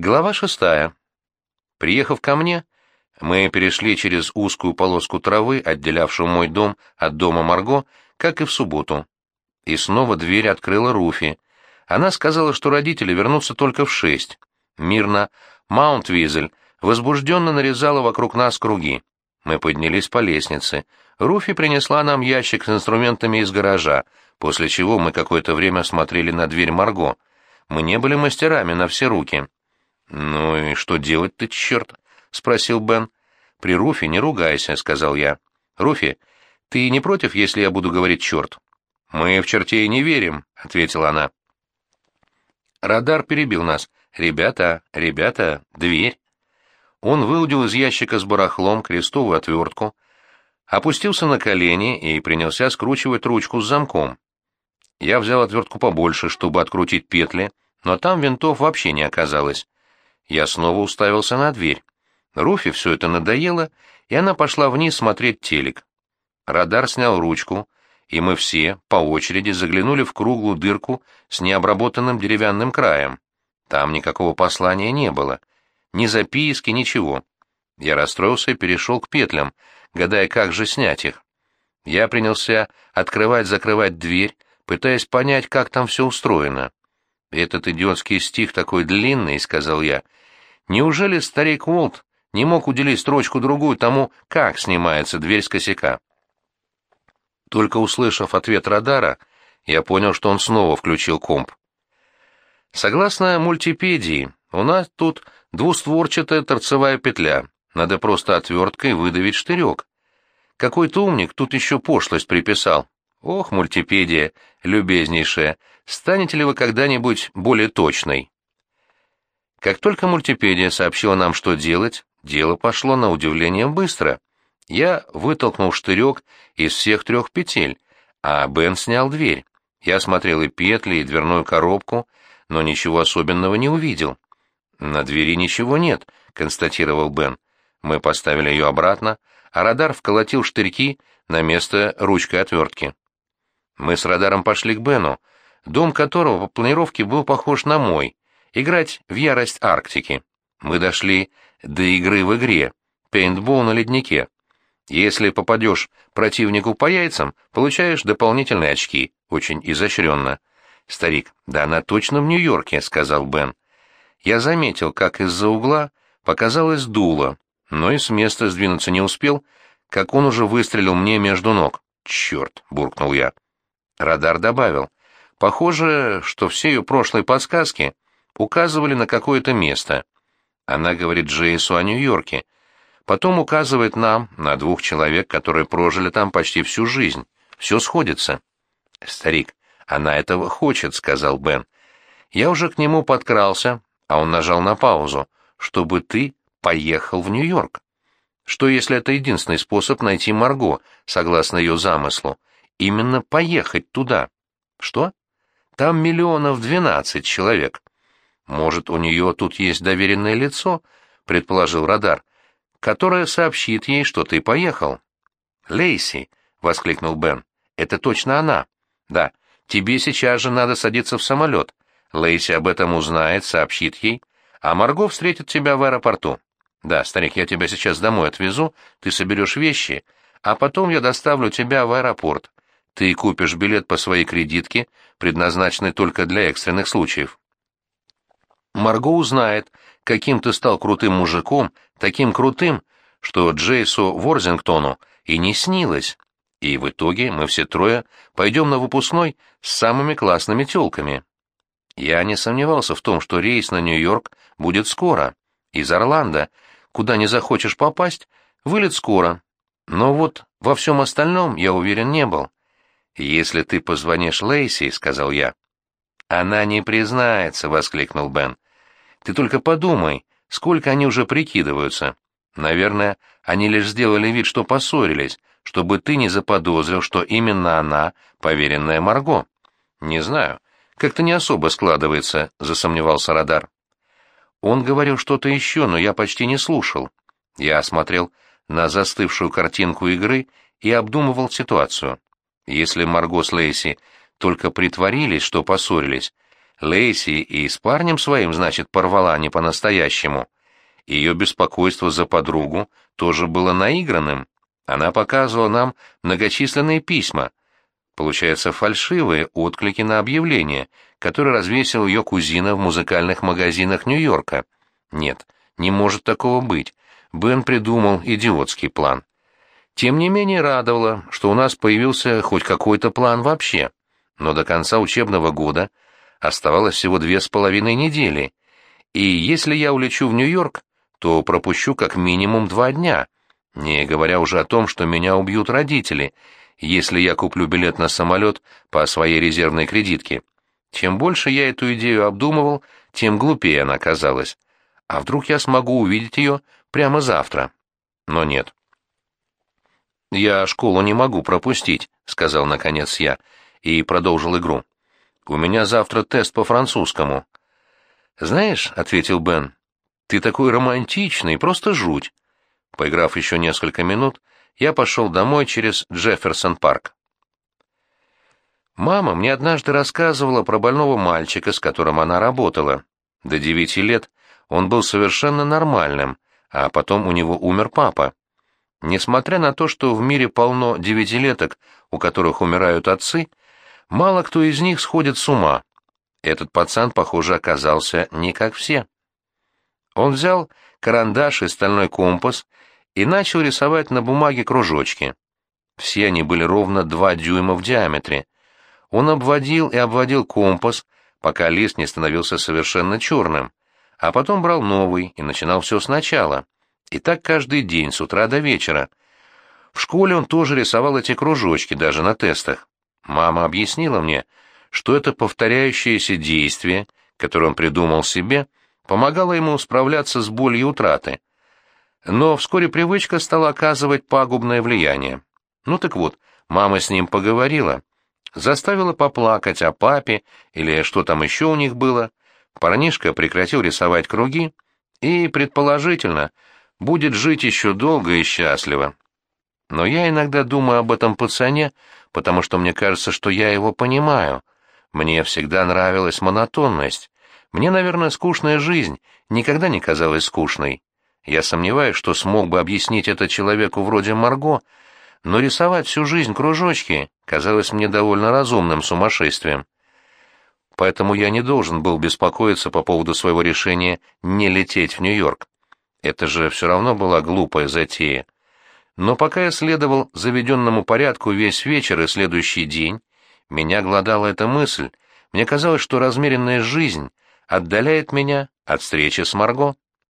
Глава шестая. Приехав ко мне, мы перешли через узкую полоску травы, отделявшую мой дом от дома Марго, как и в субботу. И снова дверь открыла Руфи. Она сказала, что родители вернутся только в шесть. Мирно Маунтвизель возбужденно нарезала вокруг нас круги. Мы поднялись по лестнице. Руфи принесла нам ящик с инструментами из гаража, после чего мы какое-то время смотрели на дверь Марго. Мы не были мастерами на все руки. «Ну и что делать-то, черт?» — спросил Бен. «При Руфи не ругайся», — сказал я. «Руфи, ты не против, если я буду говорить «черт»?» «Мы в чертей не верим», — ответила она. Радар перебил нас. «Ребята, ребята, дверь». Он выудил из ящика с барахлом крестовую отвертку, опустился на колени и принялся скручивать ручку с замком. Я взял отвертку побольше, чтобы открутить петли, но там винтов вообще не оказалось. Я снова уставился на дверь. Руфи все это надоело, и она пошла вниз смотреть телек. Радар снял ручку, и мы все, по очереди, заглянули в круглую дырку с необработанным деревянным краем. Там никакого послания не было. Ни записки, ничего. Я расстроился и перешел к петлям, гадая, как же снять их. Я принялся открывать-закрывать дверь, пытаясь понять, как там все устроено. «Этот идиотский стих такой длинный», — сказал я, — Неужели старик Уолт не мог уделить строчку-другую тому, как снимается дверь с косяка? Только услышав ответ радара, я понял, что он снова включил комп. Согласно мультипедии, у нас тут двустворчатая торцевая петля. Надо просто отверткой выдавить штырек. Какой-то умник тут еще пошлость приписал. Ох, мультипедия, любезнейшая, станете ли вы когда-нибудь более точной? Как только мультипедия сообщила нам, что делать, дело пошло на удивление быстро. Я вытолкнул штырек из всех трех петель, а Бен снял дверь. Я осмотрел и петли, и дверную коробку, но ничего особенного не увидел. «На двери ничего нет», — констатировал Бен. Мы поставили ее обратно, а радар вколотил штырьки на место ручкой отвертки. Мы с радаром пошли к Бену, дом которого по планировке был похож на мой, играть в ярость Арктики. Мы дошли до игры в игре, пейнтбол на леднике. Если попадешь противнику по яйцам, получаешь дополнительные очки, очень изощренно. Старик, да она точно в Нью-Йорке, сказал Бен. Я заметил, как из-за угла показалось дуло, но и с места сдвинуться не успел, как он уже выстрелил мне между ног. «Черт!» — буркнул я. Радар добавил. «Похоже, что все ее прошлые подсказки указывали на какое-то место. Она говорит Джейсу о Нью-Йорке. Потом указывает нам на двух человек, которые прожили там почти всю жизнь. Все сходится. «Старик, она этого хочет», — сказал Бен. Я уже к нему подкрался, а он нажал на паузу, чтобы ты поехал в Нью-Йорк. Что если это единственный способ найти Марго, согласно ее замыслу? Именно поехать туда. Что? Там миллионов двенадцать человек. «Может, у нее тут есть доверенное лицо?» — предположил радар, «которое сообщит ей, что ты поехал». «Лейси!» — воскликнул Бен. «Это точно она!» «Да, тебе сейчас же надо садиться в самолет. Лейси об этом узнает, сообщит ей, а Марго встретит тебя в аэропорту. Да, старик, я тебя сейчас домой отвезу, ты соберешь вещи, а потом я доставлю тебя в аэропорт. Ты купишь билет по своей кредитке, предназначенной только для экстренных случаев. Марго узнает, каким ты стал крутым мужиком, таким крутым, что Джейсу Ворзингтону и не снилось. И в итоге мы все трое пойдем на выпускной с самыми классными тёлками. Я не сомневался в том, что рейс на Нью-Йорк будет скоро. Из Орландо, куда не захочешь попасть, вылет скоро. Но вот во всем остальном я уверен не был. «Если ты позвонишь Лейси», — сказал я, «Она не признается», — воскликнул Бен. «Ты только подумай, сколько они уже прикидываются. Наверное, они лишь сделали вид, что поссорились, чтобы ты не заподозрил, что именно она — поверенная Марго». «Не знаю. Как-то не особо складывается», — засомневался Радар. Он говорил что-то еще, но я почти не слушал. Я осмотрел на застывшую картинку игры и обдумывал ситуацию. Если Марго с Лейси только притворились, что поссорились, Лейси и с парнем своим, значит, порвала не по-настоящему. Ее беспокойство за подругу тоже было наигранным. Она показывала нам многочисленные письма, получается, фальшивые отклики на объявление, которое развесил ее кузина в музыкальных магазинах Нью-Йорка. Нет, не может такого быть. Бен придумал идиотский план. Тем не менее радовало, что у нас появился хоть какой-то план вообще. Но до конца учебного года оставалось всего две с половиной недели, и если я улечу в Нью-Йорк, то пропущу как минимум два дня, не говоря уже о том, что меня убьют родители, если я куплю билет на самолет по своей резервной кредитке. Чем больше я эту идею обдумывал, тем глупее она казалась. А вдруг я смогу увидеть ее прямо завтра? Но нет. «Я школу не могу пропустить», — сказал наконец я, и продолжил игру. «У меня завтра тест по французскому». «Знаешь», — ответил Бен, — «ты такой романтичный, просто жуть». Поиграв еще несколько минут, я пошел домой через Джефферсон-парк. Мама мне однажды рассказывала про больного мальчика, с которым она работала. До девяти лет он был совершенно нормальным, а потом у него умер папа. Несмотря на то, что в мире полно девятилеток, у которых умирают отцы, мало кто из них сходит с ума. Этот пацан, похоже, оказался не как все. Он взял карандаш и стальной компас и начал рисовать на бумаге кружочки. Все они были ровно два дюйма в диаметре. Он обводил и обводил компас, пока лист не становился совершенно черным, а потом брал новый и начинал все сначала. И так каждый день, с утра до вечера. В школе он тоже рисовал эти кружочки, даже на тестах. Мама объяснила мне, что это повторяющееся действие, которое он придумал себе, помогало ему справляться с болью утраты. Но вскоре привычка стала оказывать пагубное влияние. Ну так вот, мама с ним поговорила, заставила поплакать о папе или что там еще у них было. Парнишка прекратил рисовать круги и, предположительно, будет жить еще долго и счастливо. Но я иногда думаю об этом пацане, потому что мне кажется, что я его понимаю. Мне всегда нравилась монотонность. Мне, наверное, скучная жизнь никогда не казалась скучной. Я сомневаюсь, что смог бы объяснить это человеку вроде Марго, но рисовать всю жизнь кружочки казалось мне довольно разумным сумасшествием. Поэтому я не должен был беспокоиться по поводу своего решения не лететь в Нью-Йорк. Это же все равно была глупая затея. Но пока я следовал заведенному порядку весь вечер и следующий день, меня глодала эта мысль. Мне казалось, что размеренная жизнь отдаляет меня от встречи с Марго.